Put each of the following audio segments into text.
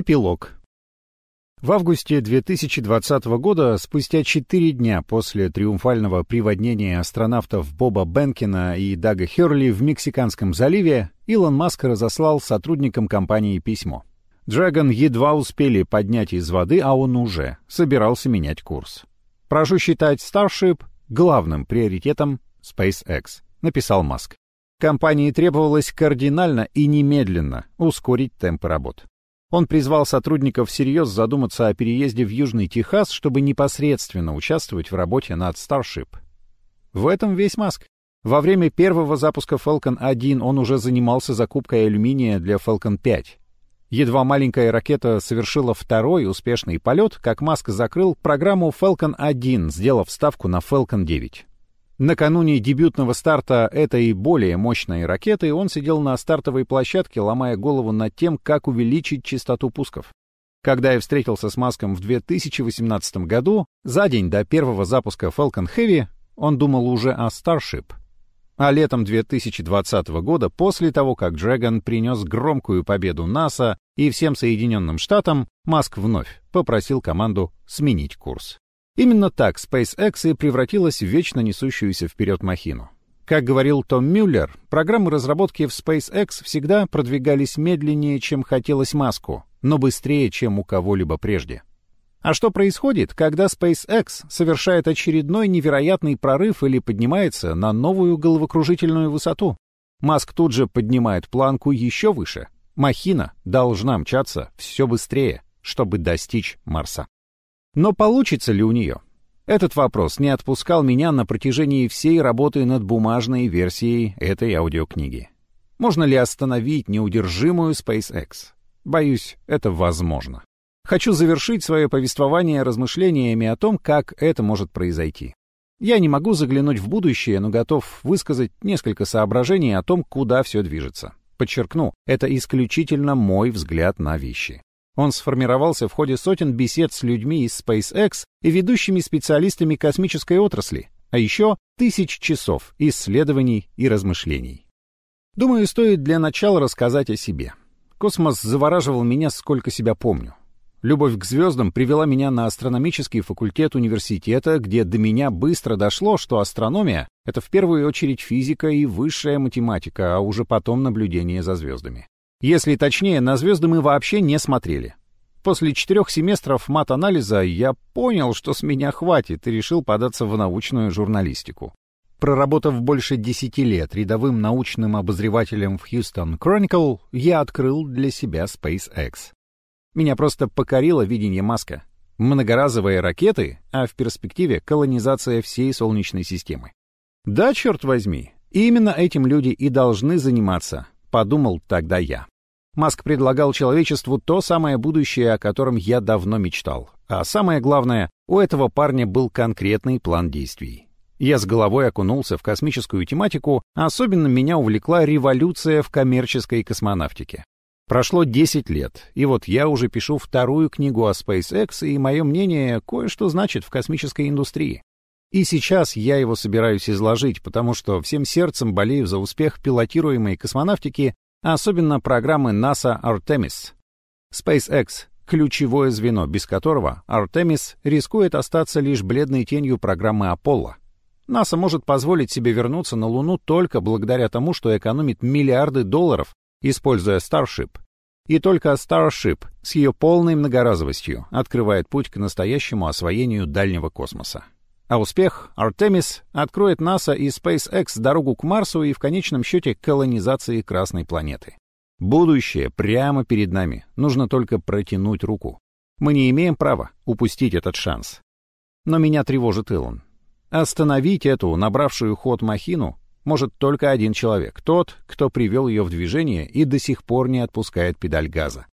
Эпилог. В августе 2020 года, спустя четыре дня после триумфального приводнения астронавтов Боба Бенкина и Дага Херли в Мексиканском заливе, Илон Маск разослал сотрудникам компании письмо. Dragon едва успели поднять из воды, а он уже собирался менять курс. «Прошу считать Starship главным приоритетом SpaceX», — написал Маск. Компании требовалось кардинально и немедленно ускорить темпы работ. Он призвал сотрудников всерьез задуматься о переезде в Южный Техас, чтобы непосредственно участвовать в работе над Starship. В этом весь Маск. Во время первого запуска Falcon 1 он уже занимался закупкой алюминия для Falcon 5. Едва маленькая ракета совершила второй успешный полет, как Маск закрыл программу Falcon 1, сделав ставку на Falcon 9. Накануне дебютного старта этой более мощной ракеты он сидел на стартовой площадке, ломая голову над тем, как увеличить частоту пусков. Когда я встретился с Маском в 2018 году, за день до первого запуска Falcon Heavy, он думал уже о Starship. А летом 2020 года, после того, как Dragon принес громкую победу НАСА и всем Соединенным Штатам, Маск вновь попросил команду сменить курс. Именно так SpaceX и превратилась в вечно несущуюся вперед махину. Как говорил Том Мюллер, программы разработки в SpaceX всегда продвигались медленнее, чем хотелось Маску, но быстрее, чем у кого-либо прежде. А что происходит, когда SpaceX совершает очередной невероятный прорыв или поднимается на новую головокружительную высоту? Маск тут же поднимает планку еще выше. Махина должна мчаться все быстрее, чтобы достичь Марса. Но получится ли у нее? Этот вопрос не отпускал меня на протяжении всей работы над бумажной версией этой аудиокниги. Можно ли остановить неудержимую SpaceX? Боюсь, это возможно. Хочу завершить свое повествование размышлениями о том, как это может произойти. Я не могу заглянуть в будущее, но готов высказать несколько соображений о том, куда все движется. Подчеркну, это исключительно мой взгляд на вещи. Он сформировался в ходе сотен бесед с людьми из SpaceX и ведущими специалистами космической отрасли, а еще тысяч часов исследований и размышлений. Думаю, стоит для начала рассказать о себе. Космос завораживал меня, сколько себя помню. Любовь к звездам привела меня на астрономический факультет университета, где до меня быстро дошло, что астрономия — это в первую очередь физика и высшая математика, а уже потом наблюдение за звездами. Если точнее, на звезды мы вообще не смотрели. После четырех семестров мат-анализа я понял, что с меня хватит, и решил податься в научную журналистику. Проработав больше десяти лет рядовым научным обозревателем в Houston Chronicle, я открыл для себя SpaceX. Меня просто покорило видение Маска. Многоразовые ракеты, а в перспективе колонизация всей Солнечной системы. Да, черт возьми, именно этим люди и должны заниматься, подумал тогда я. Маск предлагал человечеству то самое будущее, о котором я давно мечтал. А самое главное, у этого парня был конкретный план действий. Я с головой окунулся в космическую тематику, особенно меня увлекла революция в коммерческой космонавтике. Прошло 10 лет, и вот я уже пишу вторую книгу о SpaceX, и мое мнение кое-что значит в космической индустрии. И сейчас я его собираюсь изложить, потому что всем сердцем болею за успех пилотируемой космонавтики особенно программы NASA Artemis. SpaceX — ключевое звено, без которого Artemis рискует остаться лишь бледной тенью программы Apollo. НАСА может позволить себе вернуться на Луну только благодаря тому, что экономит миллиарды долларов, используя Starship. И только Starship с ее полной многоразовостью открывает путь к настоящему освоению дальнего космоса. А успех Артемис откроет НАСА и SpaceX дорогу к Марсу и в конечном счете колонизации Красной планеты. Будущее прямо перед нами, нужно только протянуть руку. Мы не имеем права упустить этот шанс. Но меня тревожит Илон. Остановить эту, набравшую ход махину, может только один человек, тот, кто привел ее в движение и до сих пор не отпускает педаль газа.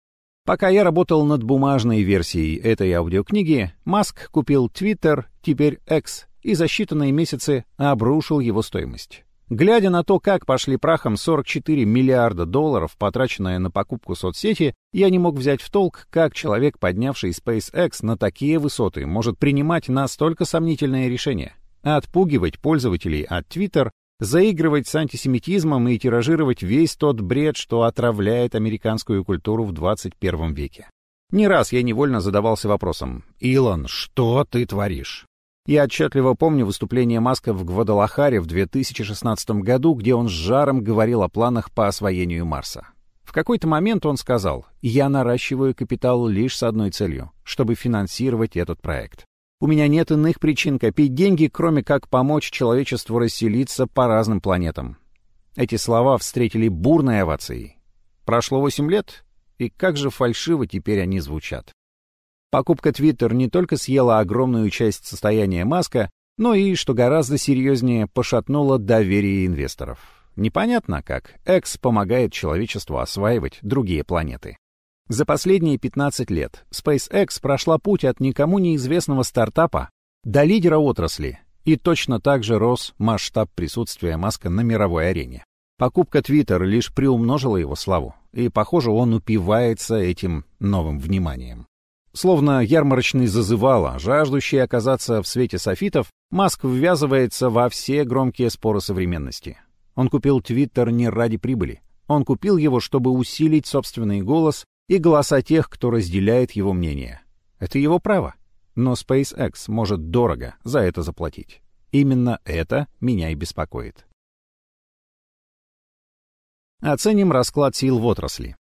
Пока я работал над бумажной версией этой аудиокниги, Маск купил Twitter, теперь X, и за считанные месяцы обрушил его стоимость. Глядя на то, как пошли прахом 44 миллиарда долларов, потраченные на покупку соцсети, я не мог взять в толк, как человек, поднявший SpaceX на такие высоты, может принимать настолько сомнительные решения. Отпугивать пользователей от Twitter заигрывать с антисемитизмом и тиражировать весь тот бред, что отравляет американскую культуру в 21 веке. Не раз я невольно задавался вопросом «Илон, что ты творишь?» Я отчетливо помню выступление Маска в Гвадалахаре в 2016 году, где он с жаром говорил о планах по освоению Марса. В какой-то момент он сказал, «Я наращиваю капитал лишь с одной целью, чтобы финансировать этот проект. У меня нет иных причин копить деньги, кроме как помочь человечеству расселиться по разным планетам». Эти слова встретили бурной овацией. Прошло 8 лет, и как же фальшиво теперь они звучат. Покупка Twitter не только съела огромную часть состояния Маска, но и, что гораздо серьезнее, пошатнула доверие инвесторов. Непонятно, как X помогает человечеству осваивать другие планеты. За последние 15 лет SpaceX прошла путь от никому неизвестного стартапа до лидера отрасли, и точно так же рос масштаб присутствия Маска на мировой арене. Покупка Twitter лишь приумножила его славу, и, похоже, он упивается этим новым вниманием. Словно ярмарочный зазывало, жаждущий оказаться в свете софитов, Маск ввязывается во все громкие споры современности. Он купил Твиттер не ради прибыли. Он купил его, чтобы усилить собственный голос и голоса тех, кто разделяет его мнение. Это его право. Но SpaceX может дорого за это заплатить. Именно это меня и беспокоит. Оценим расклад сил в отрасли.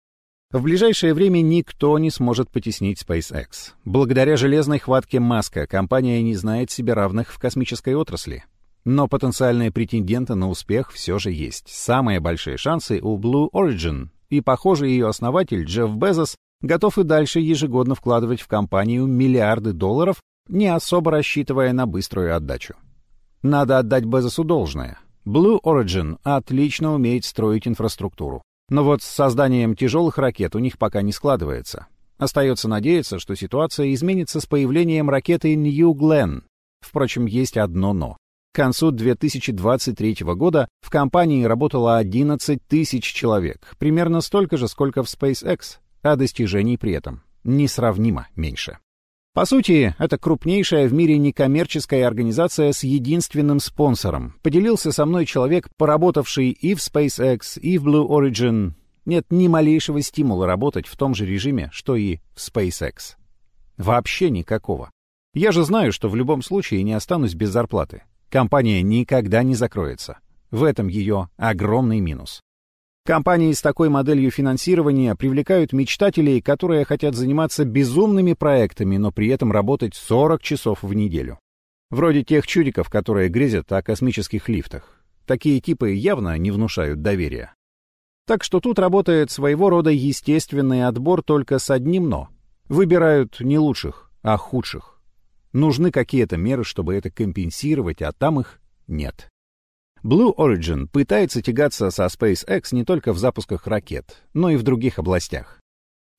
В ближайшее время никто не сможет потеснить SpaceX. Благодаря железной хватке Маска компания не знает себе равных в космической отрасли. Но потенциальные претенденты на успех все же есть. Самые большие шансы у Blue Origin, и, похоже, ее основатель Джефф Безос готов и дальше ежегодно вкладывать в компанию миллиарды долларов, не особо рассчитывая на быструю отдачу. Надо отдать Безосу должное. Blue Origin отлично умеет строить инфраструктуру. Но вот с созданием тяжелых ракет у них пока не складывается. Остается надеяться, что ситуация изменится с появлением ракеты New Glenn. Впрочем, есть одно «но». К концу 2023 года в компании работало 11 тысяч человек, примерно столько же, сколько в SpaceX, а достижений при этом несравнимо меньше. По сути, это крупнейшая в мире некоммерческая организация с единственным спонсором. Поделился со мной человек, поработавший и в SpaceX, и в Blue Origin. Нет ни малейшего стимула работать в том же режиме, что и в SpaceX. Вообще никакого. Я же знаю, что в любом случае не останусь без зарплаты. Компания никогда не закроется. В этом ее огромный минус. Компании с такой моделью финансирования привлекают мечтателей, которые хотят заниматься безумными проектами, но при этом работать 40 часов в неделю. Вроде тех чудиков, которые грезят о космических лифтах. Такие типы явно не внушают доверия. Так что тут работает своего рода естественный отбор только с одним «но». Выбирают не лучших, а худших. Нужны какие-то меры, чтобы это компенсировать, а там их нет. Blue Origin пытается тягаться со SpaceX не только в запусках ракет, но и в других областях.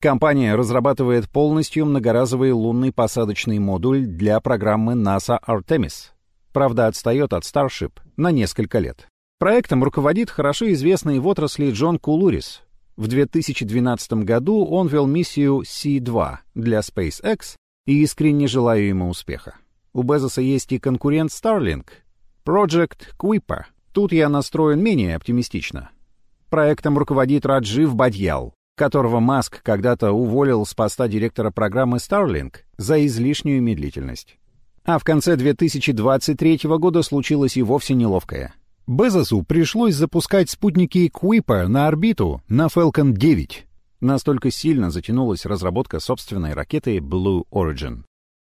Компания разрабатывает полностью многоразовый лунный посадочный модуль для программы NASA Artemis. Правда, отстает от Starship на несколько лет. Проектом руководит хорошо известный в отрасли Джон Кулурис. В 2012 году он вел миссию C2 для SpaceX и искренне желаю ему успеха. У Безоса есть и конкурент Starlink, Project Kuiper. Тут я настроен менее оптимистично. Проектом руководит Раджив Бадьял, которого Маск когда-то уволил с поста директора программы Starlink за излишнюю медлительность. А в конце 2023 года случилось и вовсе неловкое. Безосу пришлось запускать спутники Kuiper на орбиту на Falcon 9. Настолько сильно затянулась разработка собственной ракеты Blue Origin.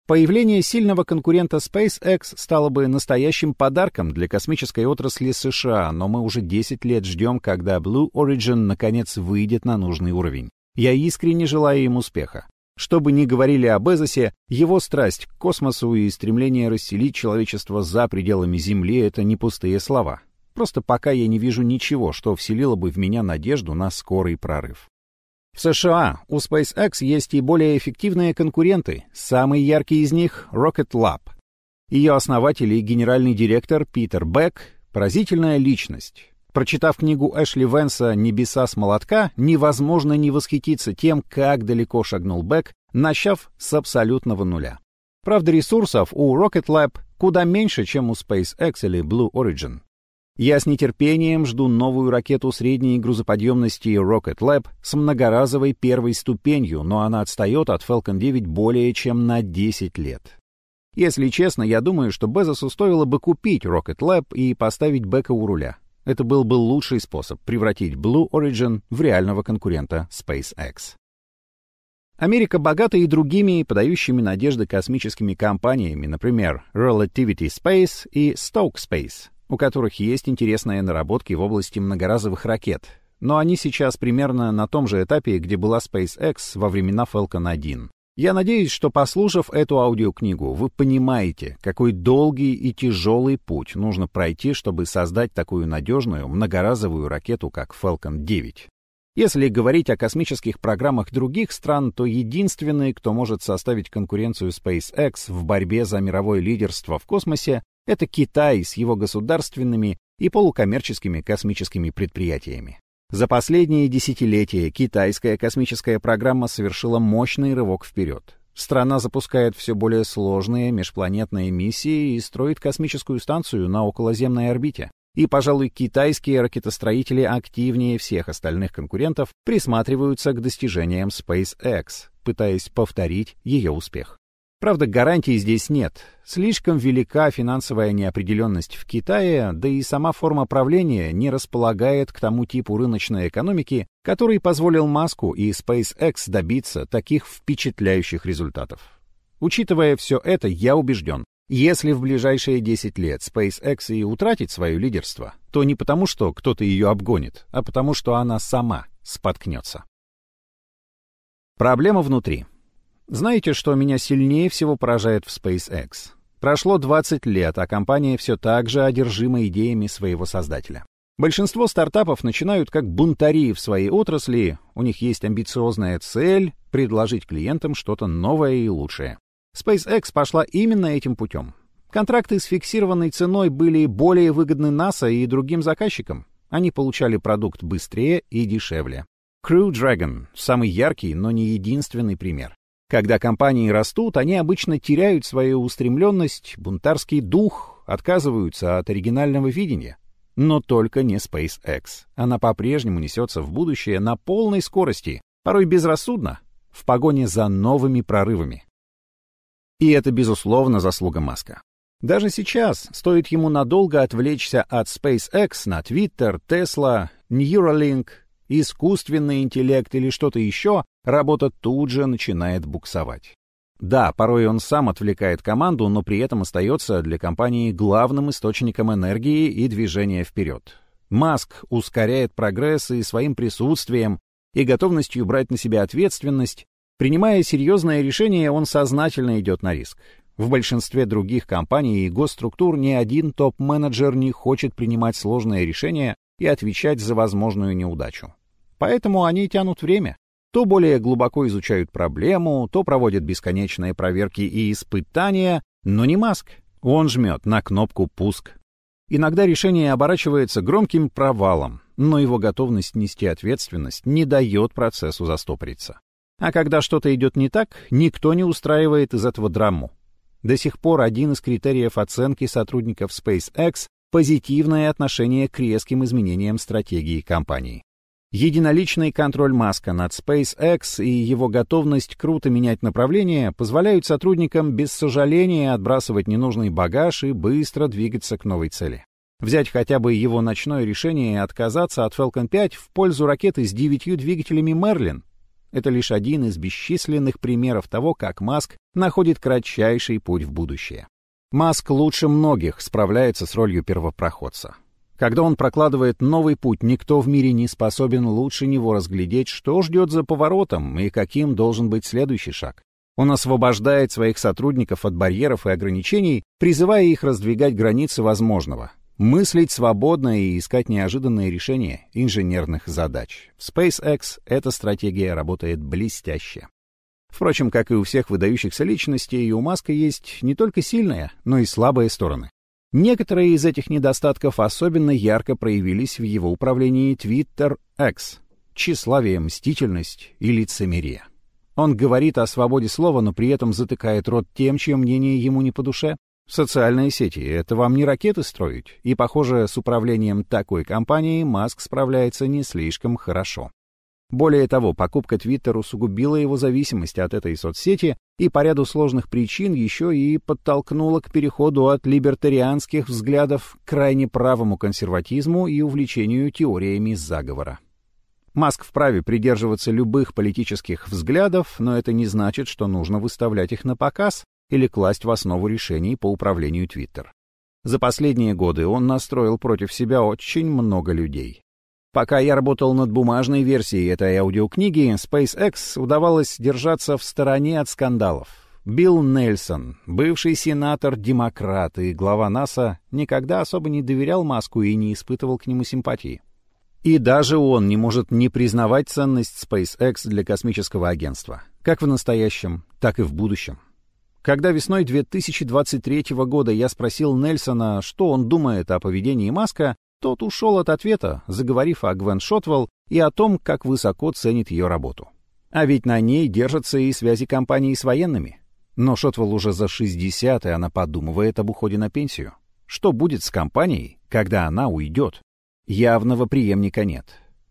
Появление сильного конкурента SpaceX стало бы настоящим подарком для космической отрасли США, но мы уже 10 лет ждем, когда Blue Origin наконец выйдет на нужный уровень. Я искренне желаю им успеха. Что бы ни говорили о Безосе, его страсть к космосу и стремление расселить человечество за пределами Земли — это не пустые слова. Просто пока я не вижу ничего, что вселило бы в меня надежду на скорый прорыв. В США у SpaceX есть и более эффективные конкуренты. Самый яркий из них — Rocket Lab. Ее основатель и генеральный директор Питер Бек — поразительная личность. Прочитав книгу Эшли Венса «Небеса с молотка», невозможно не восхититься тем, как далеко шагнул Бек, начав с абсолютного нуля. Правда, ресурсов у Rocket Lab куда меньше, чем у SpaceX или Blue Origin. Я с нетерпением жду новую ракету средней грузоподъемности Rocket Lab с многоразовой первой ступенью, но она отстает от Falcon 9 более чем на 10 лет. Если честно, я думаю, что Безосу стоило бы купить Rocket Lab и поставить Бека у руля. Это был бы лучший способ превратить Blue Origin в реального конкурента SpaceX. Америка богата и другими подающими надежды космическими компаниями, например, Relativity Space и Stoke Space, у которых есть интересные наработки в области многоразовых ракет, но они сейчас примерно на том же этапе, где была SpaceX во времена Falcon 1. Я надеюсь, что, послушав эту аудиокнигу, вы понимаете, какой долгий и тяжелый путь нужно пройти, чтобы создать такую надежную многоразовую ракету, как Falcon 9. Если говорить о космических программах других стран, то единственный, кто может составить конкуренцию SpaceX в борьбе за мировое лидерство в космосе, это Китай с его государственными и полукоммерческими космическими предприятиями. За последние десятилетия китайская космическая программа совершила мощный рывок вперед. Страна запускает все более сложные межпланетные миссии и строит космическую станцию на околоземной орбите. И, пожалуй, китайские ракетостроители активнее всех остальных конкурентов присматриваются к достижениям SpaceX, пытаясь повторить ее успех. Правда, гарантий здесь нет. Слишком велика финансовая неопределенность в Китае, да и сама форма правления не располагает к тому типу рыночной экономики, который позволил Маску и SpaceX добиться таких впечатляющих результатов. Учитывая все это, я убежден, если в ближайшие 10 лет SpaceX и утратит свое лидерство, то не потому, что кто-то ее обгонит, а потому, что она сама споткнется. Проблема внутри. Знаете, что меня сильнее всего поражает в SpaceX? Прошло 20 лет, а компания все так же одержима идеями своего создателя. Большинство стартапов начинают как бунтари в своей отрасли, у них есть амбициозная цель — предложить клиентам что-то новое и лучшее. SpaceX пошла именно этим путем. Контракты с фиксированной ценой были более выгодны НАСА и другим заказчикам. Они получали продукт быстрее и дешевле. Crew Dragon — самый яркий, но не единственный пример. Когда компании растут, они обычно теряют свою устремленность, бунтарский дух, отказываются от оригинального видения. Но только не SpaceX. Она по-прежнему несется в будущее на полной скорости, порой безрассудно, в погоне за новыми прорывами. И это, безусловно, заслуга Маска. Даже сейчас стоит ему надолго отвлечься от SpaceX на Twitter, Tesla, Neuralink, искусственный интеллект или что-то еще, работа тут же начинает буксовать. Да, порой он сам отвлекает команду, но при этом остается для компании главным источником энергии и движения вперед. Маск ускоряет прогресс и своим присутствием, и готовностью брать на себя ответственность, принимая серьезное решение, он сознательно идет на риск. В большинстве других компаний и госструктур ни один топ-менеджер не хочет принимать сложные решения и отвечать за возможную неудачу. Поэтому они тянут время. То более глубоко изучают проблему, то проводят бесконечные проверки и испытания, но не Маск. Он жмет на кнопку «Пуск». Иногда решение оборачивается громким провалом, но его готовность нести ответственность не дает процессу застопориться. А когда что-то идет не так, никто не устраивает из этого драму. До сих пор один из критериев оценки сотрудников SpaceX позитивное отношение к резким изменениям стратегии компании. Единоличный контроль Маска над SpaceX и его готовность круто менять направление позволяют сотрудникам без сожаления отбрасывать ненужный багаж и быстро двигаться к новой цели. Взять хотя бы его ночное решение отказаться от Falcon 5 в пользу ракеты с девятью двигателями Merlin. Это лишь один из бесчисленных примеров того, как Маск находит кратчайший путь в будущее. Маск лучше многих справляется с ролью первопроходца. Когда он прокладывает новый путь, никто в мире не способен лучше него разглядеть, что ждет за поворотом и каким должен быть следующий шаг. Он освобождает своих сотрудников от барьеров и ограничений, призывая их раздвигать границы возможного, мыслить свободно и искать неожиданные решения инженерных задач. В SpaceX эта стратегия работает блестяще. Впрочем, как и у всех выдающихся личностей, у Маска есть не только сильные, но и слабые стороны. Некоторые из этих недостатков особенно ярко проявились в его управлении Twitter X — тщеславие, мстительность и лицемерие. Он говорит о свободе слова, но при этом затыкает рот тем, чье мнение ему не по душе. Социальные сети — это вам не ракеты строить, и, похоже, с управлением такой компанией Маск справляется не слишком хорошо. Более того, покупка Твиттер усугубила его зависимость от этой соцсети и по ряду сложных причин еще и подтолкнула к переходу от либертарианских взглядов к крайне правому консерватизму и увлечению теориями заговора. Маск вправе придерживаться любых политических взглядов, но это не значит, что нужно выставлять их на показ или класть в основу решений по управлению Twitter. За последние годы он настроил против себя очень много людей. Пока я работал над бумажной версией этой аудиокниги, SpaceX удавалось держаться в стороне от скандалов. Билл Нельсон, бывший сенатор-демократ и глава НАСА, никогда особо не доверял Маску и не испытывал к нему симпатии. И даже он не может не признавать ценность SpaceX для космического агентства, как в настоящем, так и в будущем. Когда весной 2023 года я спросил Нельсона, что он думает о поведении Маска, тот ушел от ответа, заговорив о Гвен Шотвелл и о том, как высоко ценит ее работу. А ведь на ней держатся и связи компании с военными. Но Шотвелл уже за 60, и она подумывает об уходе на пенсию. Что будет с компанией, когда она уйдет? Явного преемника нет.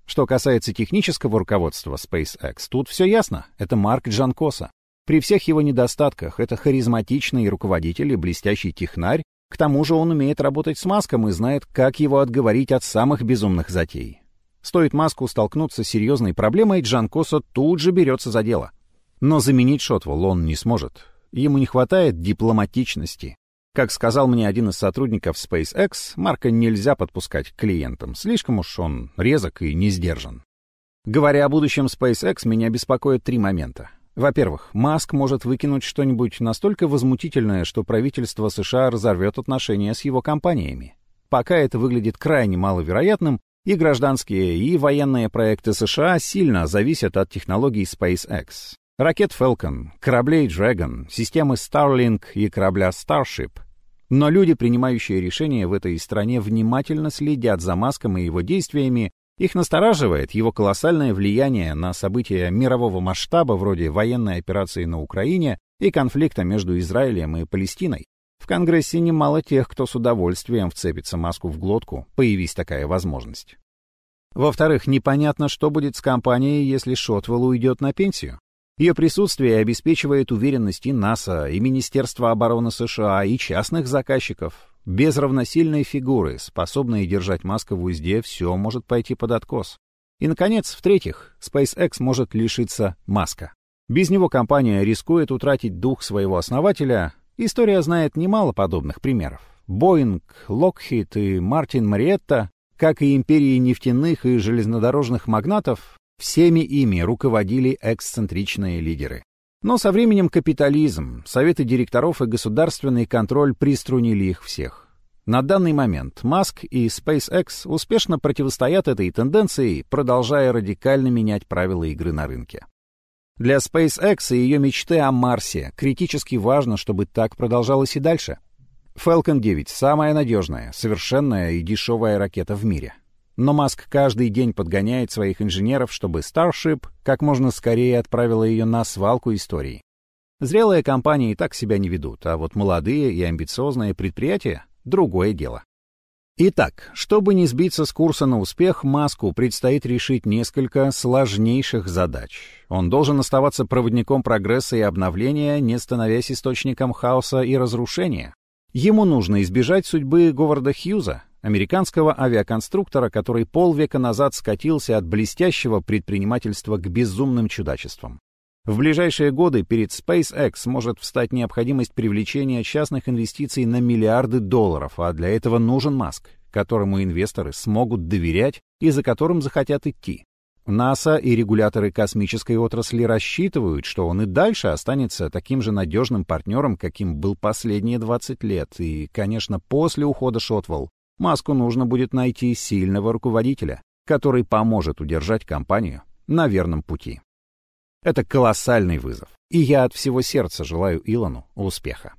Что касается технического руководства SpaceX, тут все ясно. Это Марк Джанкоса. При всех его недостатках это харизматичный руководитель и блестящий технарь, к тому же он умеет работать с Маском и знает, как его отговорить от самых безумных затей. Стоит Маску столкнуться с серьезной проблемой, Джан Косо тут же берется за дело. Но заменить Шотвелл он не сможет. Ему не хватает дипломатичности. Как сказал мне один из сотрудников SpaceX, Марка нельзя подпускать к клиентам, слишком уж он резок и не сдержан. Говоря о будущем SpaceX, меня беспокоят три момента. Во-первых, Маск может выкинуть что-нибудь настолько возмутительное, что правительство США разорвет отношения с его компаниями. Пока это выглядит крайне маловероятным, и гражданские, и военные проекты США сильно зависят от технологий SpaceX. Ракет Falcon, кораблей Dragon, системы Starlink и корабля Starship. Но люди, принимающие решения в этой стране, внимательно следят за Маском и его действиями их настораживает его колоссальное влияние на события мирового масштаба вроде военной операции на Украине и конфликта между Израилем и Палестиной. В Конгрессе немало тех, кто с удовольствием вцепится маску в глотку, появись такая возможность. Во-вторых, непонятно, что будет с компанией, если Шотвелл уйдет на пенсию. Ее присутствие обеспечивает уверенность и НАСА, и Министерства обороны США, и частных заказчиков, без равносильной фигуры, способной держать Маска в узде, все может пойти под откос. И, наконец, в-третьих, SpaceX может лишиться Маска. Без него компания рискует утратить дух своего основателя. История знает немало подобных примеров. Боинг, Локхит и Мартин Мариетта, как и империи нефтяных и железнодорожных магнатов, всеми ими руководили эксцентричные лидеры. Но со временем капитализм, советы директоров и государственный контроль приструнили их всех. На данный момент Маск и SpaceX успешно противостоят этой тенденции, продолжая радикально менять правила игры на рынке. Для SpaceX и ее мечты о Марсе критически важно, чтобы так продолжалось и дальше. Falcon 9 — самая надежная, совершенная и дешевая ракета в мире. Но Маск каждый день подгоняет своих инженеров, чтобы Starship как можно скорее отправила ее на свалку истории. Зрелые компании так себя не ведут, а вот молодые и амбициозные предприятия — другое дело. Итак, чтобы не сбиться с курса на успех, Маску предстоит решить несколько сложнейших задач. Он должен оставаться проводником прогресса и обновления, не становясь источником хаоса и разрушения. Ему нужно избежать судьбы Говарда Хьюза, американского авиаконструктора, который полвека назад скатился от блестящего предпринимательства к безумным чудачествам. В ближайшие годы перед SpaceX может встать необходимость привлечения частных инвестиций на миллиарды долларов, а для этого нужен Маск, которому инвесторы смогут доверять и за которым захотят идти. НАСА и регуляторы космической отрасли рассчитывают, что он и дальше останется таким же надежным партнером, каким был последние 20 лет, и, конечно, после ухода Шотвелл Маску нужно будет найти сильного руководителя, который поможет удержать компанию на верном пути. Это колоссальный вызов, и я от всего сердца желаю Илону успеха.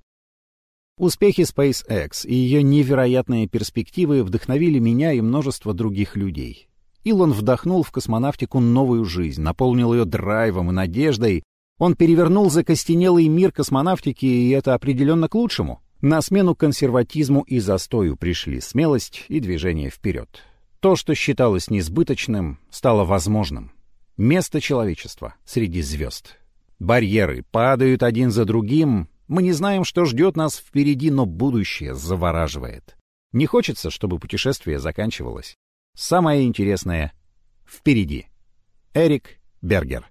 Успехи SpaceX и ее невероятные перспективы вдохновили меня и множество других людей. Илон вдохнул в космонавтику новую жизнь, наполнил ее драйвом и надеждой. Он перевернул закостенелый мир космонавтики, и это определенно к лучшему. На смену консерватизму и застою пришли смелость и движение вперед. То, что считалось несбыточным, стало возможным. Место человечества среди звезд. Барьеры падают один за другим. Мы не знаем, что ждет нас впереди, но будущее завораживает. Не хочется, чтобы путешествие заканчивалось. Самое интересное впереди. Эрик Бергер